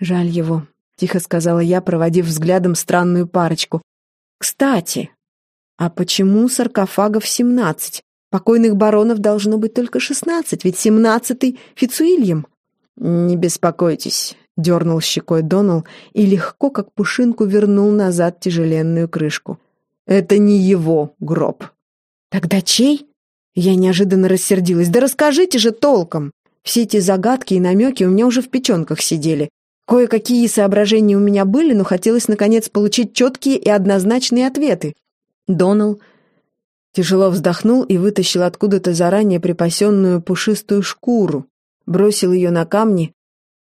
«Жаль его», — тихо сказала я, проводив взглядом странную парочку. «Кстати, а почему саркофагов семнадцать? Покойных баронов должно быть только шестнадцать, ведь семнадцатый — Фицуильям». «Не беспокойтесь», — дернул щекой Донал и легко, как пушинку, вернул назад тяжеленную крышку. «Это не его гроб». «Тогда чей?» Я неожиданно рассердилась. «Да расскажите же толком!» Все эти загадки и намеки у меня уже в печенках сидели. Кое-какие соображения у меня были, но хотелось, наконец, получить четкие и однозначные ответы. Донал тяжело вздохнул и вытащил откуда-то заранее припасенную пушистую шкуру, бросил ее на камни.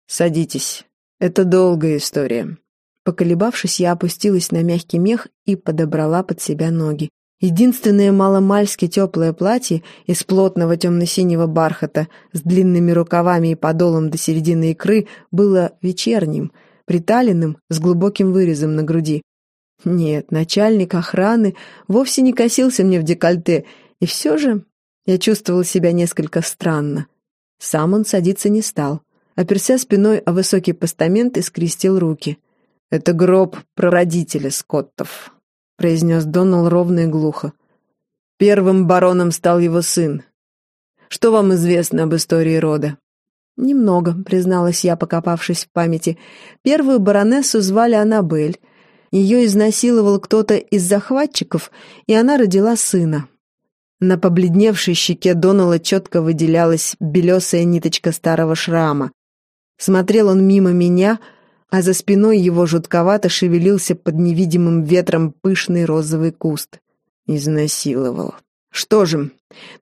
«Садитесь. Это долгая история». Поколебавшись, я опустилась на мягкий мех и подобрала под себя ноги. Единственное маломальски теплое платье из плотного темно-синего бархата с длинными рукавами и подолом до середины икры было вечерним, приталенным, с глубоким вырезом на груди. Нет, начальник охраны вовсе не косился мне в декольте, и все же я чувствовала себя несколько странно. Сам он садиться не стал, оперся спиной о высокий постамент и скрестил руки. «Это гроб прародителя Скоттов», произнес Донал ровно и глухо. Первым бароном стал его сын. Что вам известно об истории рода? Немного, призналась я, покопавшись в памяти. Первую баронессу звали Аннабель. Ее изнасиловал кто-то из захватчиков, и она родила сына. На побледневшей щеке Донала четко выделялась белесая ниточка старого шрама. Смотрел он мимо меня — а за спиной его жутковато шевелился под невидимым ветром пышный розовый куст. Изнасиловал. Что же,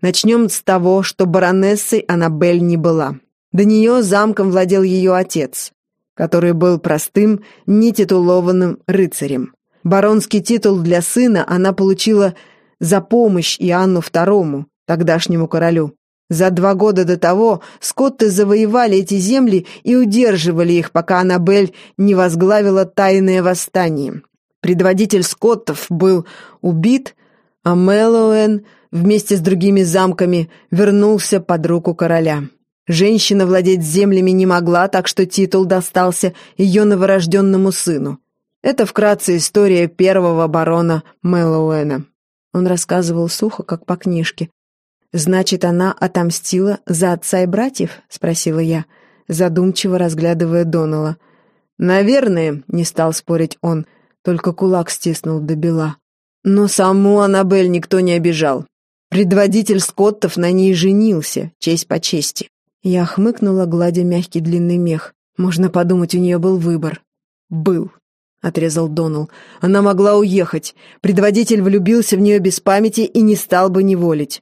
начнем с того, что баронессой Аннабель не была. До нее замком владел ее отец, который был простым, нетитулованным рыцарем. Баронский титул для сына она получила за помощь Иоанну II, тогдашнему королю. За два года до того скотты завоевали эти земли и удерживали их, пока Аннабель не возглавила тайное восстание. Предводитель скоттов был убит, а Мэллоуэн вместе с другими замками вернулся под руку короля. Женщина владеть землями не могла, так что титул достался ее новорожденному сыну. Это вкратце история первого барона Мэллоуэна. Он рассказывал сухо, как по книжке, «Значит, она отомстила за отца и братьев?» — спросила я, задумчиво разглядывая Донала. «Наверное», — не стал спорить он, только кулак стиснул до бела. Но саму Аннабель никто не обижал. Предводитель Скоттов на ней женился, честь по чести. Я хмыкнула, гладя мягкий длинный мех. Можно подумать, у нее был выбор. «Был», — отрезал Донал. «Она могла уехать. Предводитель влюбился в нее без памяти и не стал бы неволить.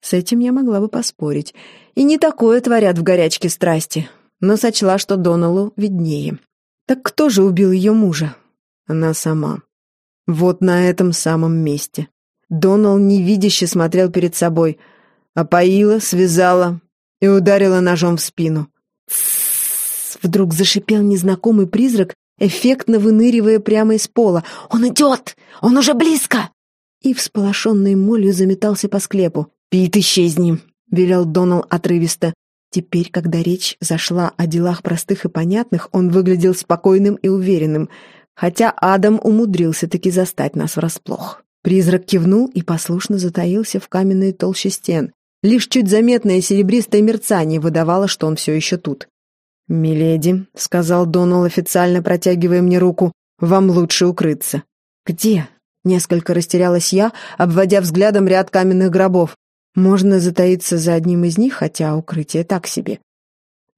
С этим я могла бы поспорить. И не такое творят в горячке страсти. Но сочла, что Доналу виднее. Так кто же убил ее мужа? Она сама. Вот на этом самом месте. Донал невидяще смотрел перед собой. Опоила, связала и ударила ножом в спину. Тссс! Вдруг зашипел незнакомый призрак, эффектно выныривая прямо из пола. «Он идет! Он уже близко!» И всполошенный молью заметался по склепу. «Пит, исчезни!» — велел Донал отрывисто. Теперь, когда речь зашла о делах простых и понятных, он выглядел спокойным и уверенным, хотя Адам умудрился таки застать нас врасплох. Призрак кивнул и послушно затаился в каменной толще стен. Лишь чуть заметное серебристое мерцание выдавало, что он все еще тут. «Миледи», — сказал Донал официально, протягивая мне руку, — «вам лучше укрыться». «Где?» — несколько растерялась я, обводя взглядом ряд каменных гробов. Можно затаиться за одним из них, хотя укрытие так себе.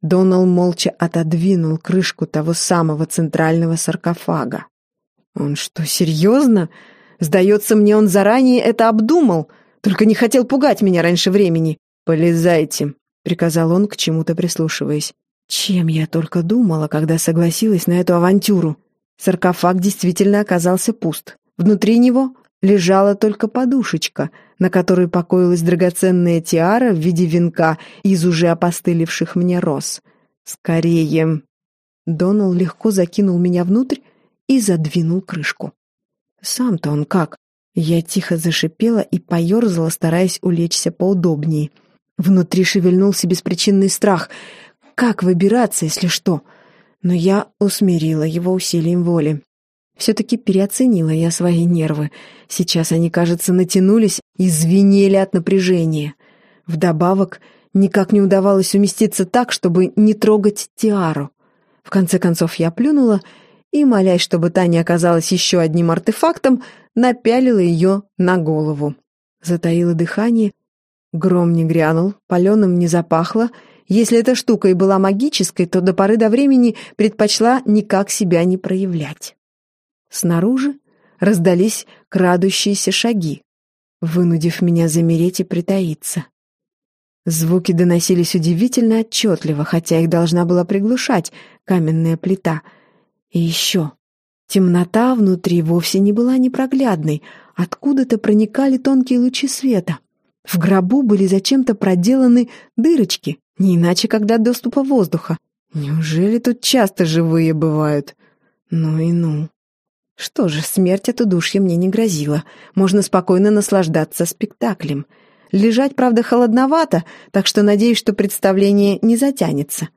Донал молча отодвинул крышку того самого центрального саркофага. «Он что, серьезно? Сдается мне, он заранее это обдумал, только не хотел пугать меня раньше времени. Полезайте», — приказал он, к чему-то прислушиваясь. Чем я только думала, когда согласилась на эту авантюру. Саркофаг действительно оказался пуст. Внутри него лежала только подушечка, на которой покоилась драгоценная тиара в виде венка из уже опостылевших мне роз. «Скорее!» Донал легко закинул меня внутрь и задвинул крышку. Сам-то он как? Я тихо зашипела и поерзала, стараясь улечься поудобнее. Внутри шевельнулся беспричинный страх. Как выбираться, если что? Но я усмирила его усилием воли. Все-таки переоценила я свои нервы. Сейчас они, кажется, натянулись и звенели от напряжения. Вдобавок, никак не удавалось уместиться так, чтобы не трогать тиару. В конце концов, я плюнула и, молясь, чтобы та не оказалась еще одним артефактом, напялила ее на голову. Затаила дыхание, гром не грянул, паленым не запахло. Если эта штука и была магической, то до поры до времени предпочла никак себя не проявлять. Снаружи раздались крадущиеся шаги, вынудив меня замереть и притаиться. Звуки доносились удивительно отчетливо, хотя их должна была приглушать каменная плита. И еще. Темнота внутри вовсе не была непроглядной. Откуда-то проникали тонкие лучи света. В гробу были зачем-то проделаны дырочки, не иначе, когда доступа воздуха. Неужели тут часто живые бывают? Ну и ну. Что же, смерть от удушья мне не грозила. Можно спокойно наслаждаться спектаклем. Лежать, правда, холодновато, так что надеюсь, что представление не затянется.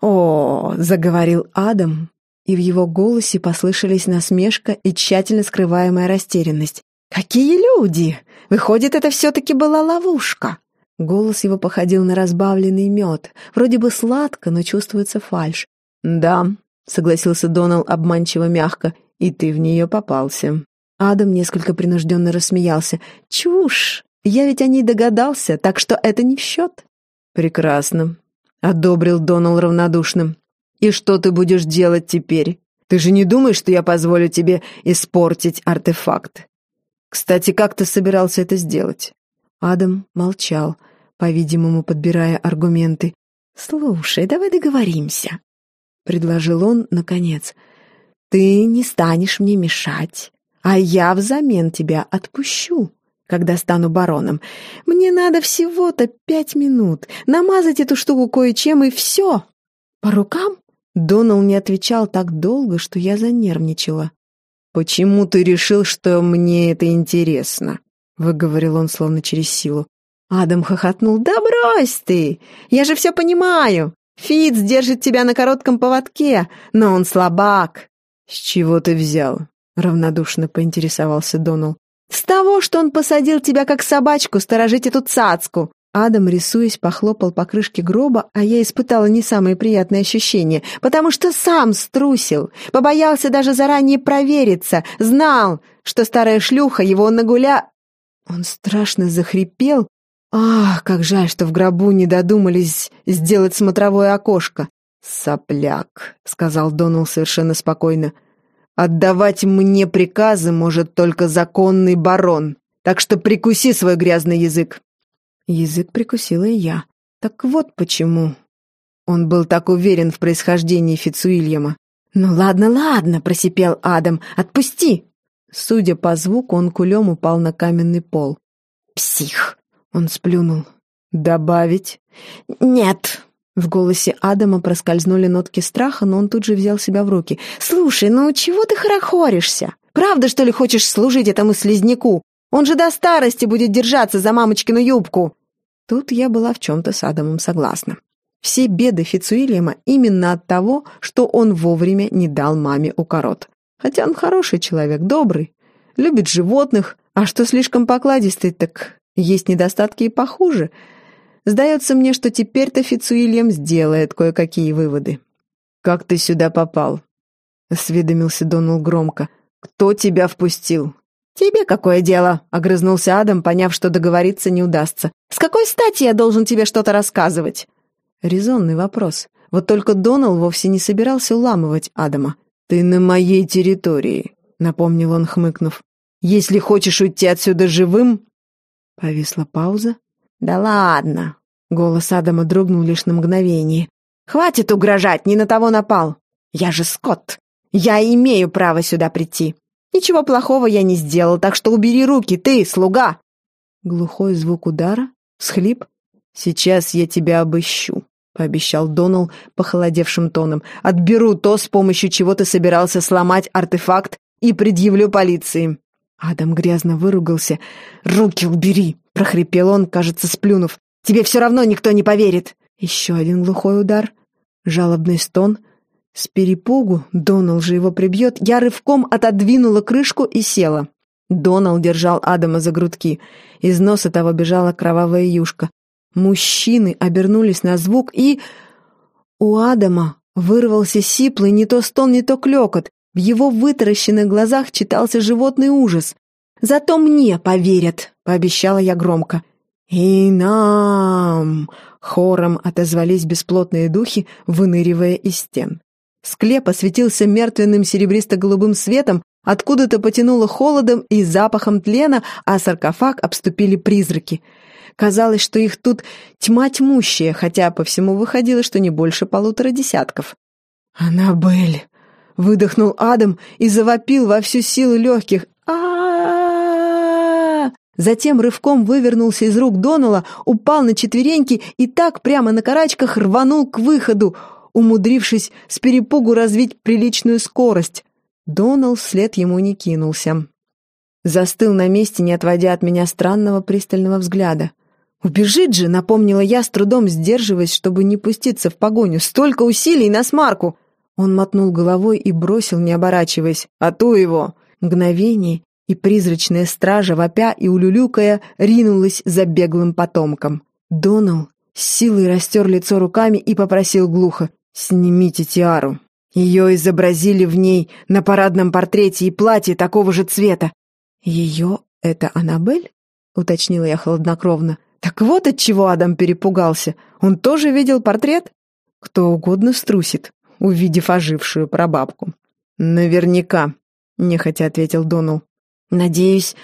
«О!» — заговорил Адам, и в его голосе послышались насмешка и тщательно скрываемая растерянность. «Какие люди! Выходит, это все-таки была ловушка!» Голос его походил на разбавленный мед. Вроде бы сладко, но чувствуется фальшь. «Да», — согласился Донал обманчиво мягко, — «и ты в нее попался». Адам несколько принужденно рассмеялся. «Чушь! Я ведь о ней догадался, так что это не в счет». «Прекрасно», — одобрил Донал равнодушным. «И что ты будешь делать теперь? Ты же не думаешь, что я позволю тебе испортить артефакт? Кстати, как ты собирался это сделать?» Адам молчал, по-видимому, подбирая аргументы. «Слушай, давай договоримся», — предложил он, наконец. «Ты не станешь мне мешать, а я взамен тебя отпущу когда стану бароном. Мне надо всего-то пять минут. Намазать эту штуку кое-чем и все. По рукам? Донал не отвечал так долго, что я занервничала. «Почему ты решил, что мне это интересно?» — выговорил он словно через силу. Адам хохотнул. «Да брось ты! Я же все понимаю! Фиц держит тебя на коротком поводке, но он слабак!» «С чего ты взял?» — равнодушно поинтересовался Донал. «С того, что он посадил тебя как собачку сторожить эту цацку!» Адам, рисуясь, похлопал по крышке гроба, а я испытала не самые приятные ощущения, потому что сам струсил, побоялся даже заранее провериться, знал, что старая шлюха его нагуля... Он страшно захрипел. Ах, как жаль, что в гробу не додумались сделать смотровое окошко. «Сопляк», — сказал Донал совершенно спокойно, — Отдавать мне приказы может только законный барон, так что прикуси свой грязный язык». Язык прикусила и я. Так вот почему. Он был так уверен в происхождении Фицуильяма. «Ну ладно, ладно», — просипел Адам, — «отпусти!» Судя по звуку, он кулем упал на каменный пол. «Псих!» — он сплюнул. «Добавить?» «Нет!» В голосе Адама проскользнули нотки страха, но он тут же взял себя в руки. «Слушай, ну чего ты хорохоришься? Правда, что ли, хочешь служить этому слизняку? Он же до старости будет держаться за мамочкину юбку!» Тут я была в чем-то с Адамом согласна. Все беды Фицуильяма именно от того, что он вовремя не дал маме укорот. Хотя он хороший человек, добрый, любит животных, а что слишком покладистый, так есть недостатки и похуже — Сдается мне, что теперь-то Фицуильям сделает кое-какие выводы. «Как ты сюда попал?» — осведомился Донал громко. «Кто тебя впустил?» «Тебе какое дело?» — огрызнулся Адам, поняв, что договориться не удастся. «С какой стати я должен тебе что-то рассказывать?» Резонный вопрос. Вот только Донал вовсе не собирался уламывать Адама. «Ты на моей территории», — напомнил он, хмыкнув. «Если хочешь уйти отсюда живым...» Повисла пауза, «Да ладно!» — голос Адама дрогнул лишь на мгновение. «Хватит угрожать, не на того напал! Я же Скотт! Я имею право сюда прийти! Ничего плохого я не сделал, так что убери руки, ты, слуга!» Глухой звук удара, всхлип. «Сейчас я тебя обыщу», — пообещал Донал похолодевшим тоном. «Отберу то, с помощью чего ты собирался сломать артефакт, и предъявлю полиции». Адам грязно выругался. «Руки убери!» — прохрипел он, кажется, сплюнув. «Тебе все равно никто не поверит!» Еще один глухой удар, жалобный стон. С перепугу, Донал же его прибьет, я рывком отодвинула крышку и села. Донал держал Адама за грудки. Из носа того бежала кровавая юшка. Мужчины обернулись на звук, и... У Адама вырвался сиплый не то стон, не то клёкот. В его вытаращенных глазах читался животный ужас. «Зато мне поверят», — пообещала я громко. «И нам!» — хором отозвались бесплотные духи, выныривая из стен. Склеп осветился мертвенным серебристо-голубым светом, откуда-то потянуло холодом и запахом тлена, а саркофаг обступили призраки. Казалось, что их тут тьма тьмущая, хотя по всему выходило, что не больше полутора десятков. «Аннабель!» — выдохнул Адам и завопил во всю силу легких. Затем рывком вывернулся из рук Донала, упал на четвереньки и так прямо на карачках рванул к выходу, умудрившись с перепугу развить приличную скорость. Донал вслед ему не кинулся. Застыл на месте, не отводя от меня странного пристального взгляда. «Убежит же!» — напомнила я, с трудом сдерживаясь, чтобы не пуститься в погоню. «Столько усилий на смарку!» Он мотнул головой и бросил, не оборачиваясь. «А то его!» Мгновение, и призрачная стража, вопя и улюлюкая, ринулась за беглым потомком. Донал с силой растер лицо руками и попросил глухо «Снимите тиару». Ее изобразили в ней на парадном портрете и платье такого же цвета. «Ее — это Аннабель?» — уточнила я хладнокровно. Так вот от чего Адам перепугался. Он тоже видел портрет? Кто угодно струсит, увидев ожившую прабабку. «Наверняка», — нехотя ответил Донал. «Надеюсь,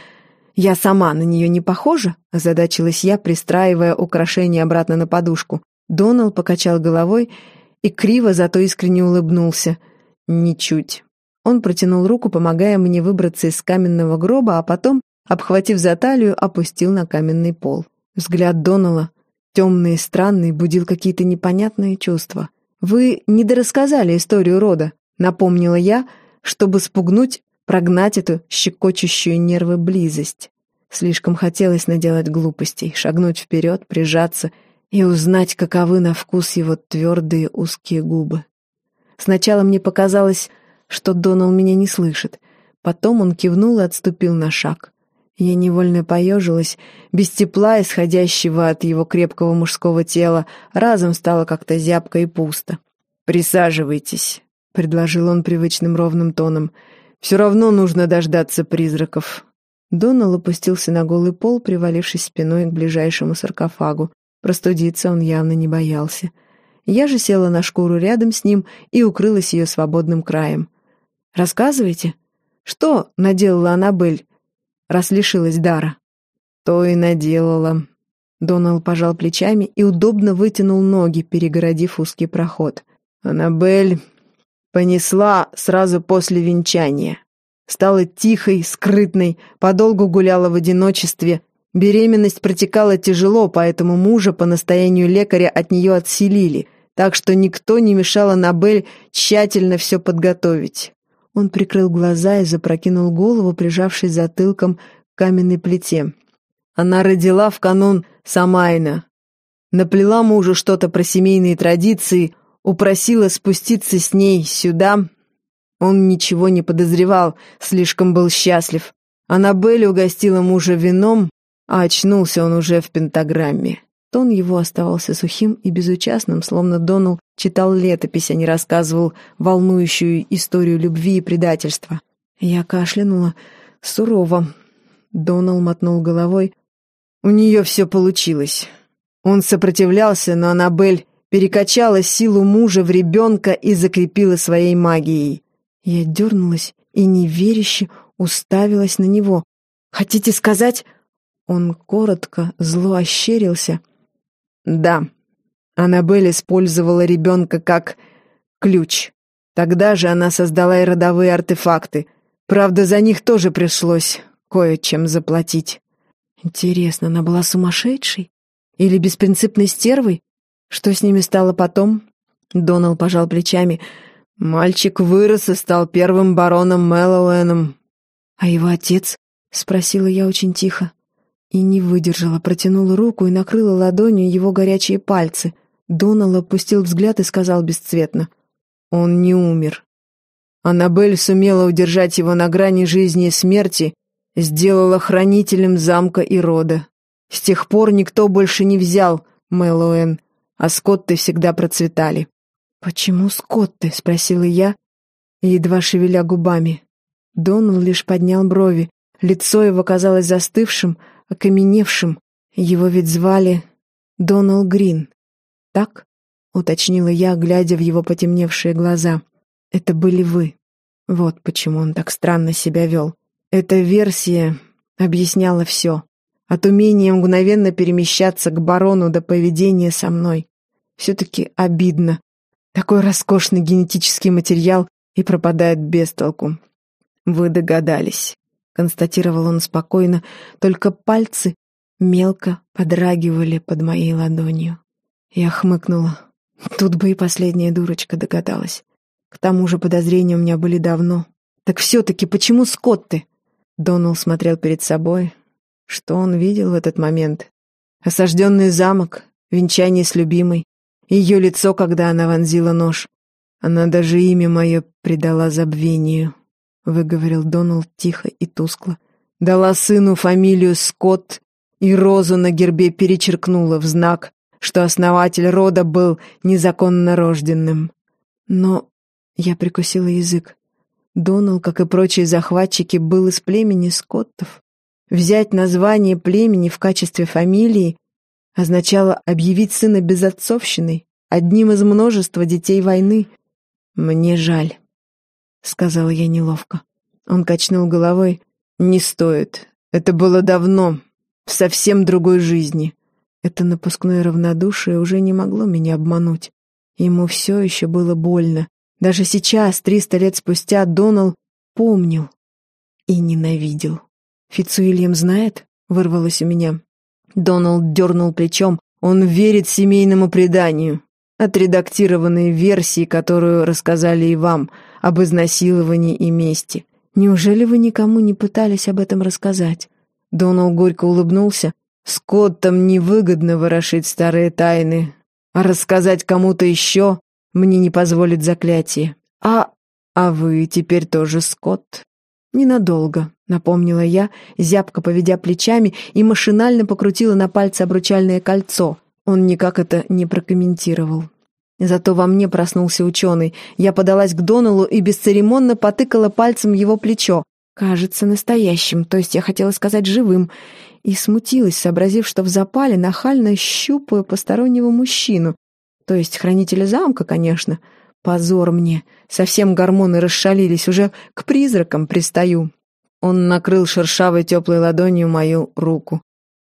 я сама на нее не похожа?» — озадачилась я, пристраивая украшение обратно на подушку. Донал покачал головой и криво, зато искренне улыбнулся. «Ничуть». Он протянул руку, помогая мне выбраться из каменного гроба, а потом, обхватив за талию, опустил на каменный пол. Взгляд Донала, темный и странный, будил какие-то непонятные чувства. «Вы недорассказали историю рода», — напомнила я, чтобы спугнуть, прогнать эту щекочущую нервы близость. Слишком хотелось наделать глупостей, шагнуть вперед, прижаться и узнать, каковы на вкус его твердые узкие губы. Сначала мне показалось, что Донал меня не слышит. Потом он кивнул и отступил на шаг. Я невольно поежилась, без тепла, исходящего от его крепкого мужского тела, разом стало как-то зябко и пусто. «Присаживайтесь», — предложил он привычным ровным тоном. «Все равно нужно дождаться призраков». Донал опустился на голый пол, привалившись спиной к ближайшему саркофагу. Простудиться он явно не боялся. Я же села на шкуру рядом с ним и укрылась ее свободным краем. «Рассказывайте?» «Что наделала Аннабель?» раз лишилась дара. То и наделала. Донал пожал плечами и удобно вытянул ноги, перегородив узкий проход. Аннабель понесла сразу после венчания. Стала тихой, скрытной, подолгу гуляла в одиночестве. Беременность протекала тяжело, поэтому мужа по настоянию лекаря от нее отселили, так что никто не мешал Аннабель тщательно все подготовить. Он прикрыл глаза и запрокинул голову, прижавшись затылком к каменной плите. Она родила в канун Самайна. Наплела мужу что-то про семейные традиции, упросила спуститься с ней сюда. Он ничего не подозревал, слишком был счастлив. Аннабель угостила мужа вином, а очнулся он уже в пентаграмме. Тон его оставался сухим и безучастным, словно Донал читал летопись, а не рассказывал волнующую историю любви и предательства. Я кашлянула сурово. Донал мотнул головой. У нее все получилось. Он сопротивлялся, но Аннабель перекачала силу мужа в ребенка и закрепила своей магией. Я дернулась и неверяще уставилась на него. «Хотите сказать...» Он коротко, зло ощерился — да, Аннабель использовала ребенка как ключ. Тогда же она создала и родовые артефакты. Правда, за них тоже пришлось кое-чем заплатить. Интересно, она была сумасшедшей? Или беспринципной стервой? Что с ними стало потом? Донал пожал плечами. Мальчик вырос и стал первым бароном Мэллоуэном. «А его отец?» — спросила я очень тихо. И не выдержала, протянула руку и накрыла ладонью его горячие пальцы. Донал опустил взгляд и сказал бесцветно. Он не умер. Аннабель сумела удержать его на грани жизни и смерти, сделала хранителем замка и рода. С тех пор никто больше не взял Мэллоуэн, а скотты всегда процветали. «Почему скотты?» — спросила я, едва шевеля губами. Донал лишь поднял брови. Лицо его казалось застывшим, окаменевшим. Его ведь звали Донал Грин. «Так?» — уточнила я, глядя в его потемневшие глаза. «Это были вы. Вот почему он так странно себя вел. Эта версия объясняла все. От умения мгновенно перемещаться к барону до поведения со мной. Все-таки обидно. Такой роскошный генетический материал и пропадает без толку. Вы догадались, констатировал он спокойно, только пальцы мелко подрагивали под моей ладонью. Я хмыкнула. Тут бы и последняя дурочка догадалась. К тому же подозрения у меня были давно. Так все-таки почему Скотты? Донал смотрел перед собой. Что он видел в этот момент? Осажденный замок, венчание с любимой, ее лицо, когда она вонзила нож. Она даже имя мое предала забвению, — выговорил Донал тихо и тускло. Дала сыну фамилию Скотт и розу на гербе перечеркнула в знак, что основатель рода был незаконно рожденным. Но я прикусила язык. Донал, как и прочие захватчики, был из племени скоттов. Взять название племени в качестве фамилии означало объявить сына безотцовщиной, одним из множества детей войны. «Мне жаль», — сказала я неловко. Он качнул головой. «Не стоит. Это было давно, в совсем другой жизни. Это напускное равнодушие уже не могло меня обмануть. Ему все еще было больно. Даже сейчас, триста лет спустя, Донал помнил и ненавидел. «Фицуильям знает?» — вырвалось у меня. Доналд дернул плечом. «Он верит семейному преданию. Отредактированной версии, которую рассказали и вам, об изнасиловании и мести. Неужели вы никому не пытались об этом рассказать?» Донал горько улыбнулся. Скоттам невыгодно ворошить старые тайны, а рассказать кому-то еще мне не позволит заклятие. А... а вы теперь тоже Скотт? Ненадолго, напомнила я, зябко поведя плечами и машинально покрутила на пальце обручальное кольцо. Он никак это не прокомментировал. Зато во мне проснулся ученый. Я подалась к Доналу и бесцеремонно потыкала пальцем его плечо. Кажется, настоящим, то есть я хотела сказать живым и смутилась, сообразив, что в запале нахально щупаю постороннего мужчину, то есть хранителя замка, конечно. Позор мне, совсем гормоны расшалились, уже к призракам пристаю. Он накрыл шершавой теплой ладонью мою руку.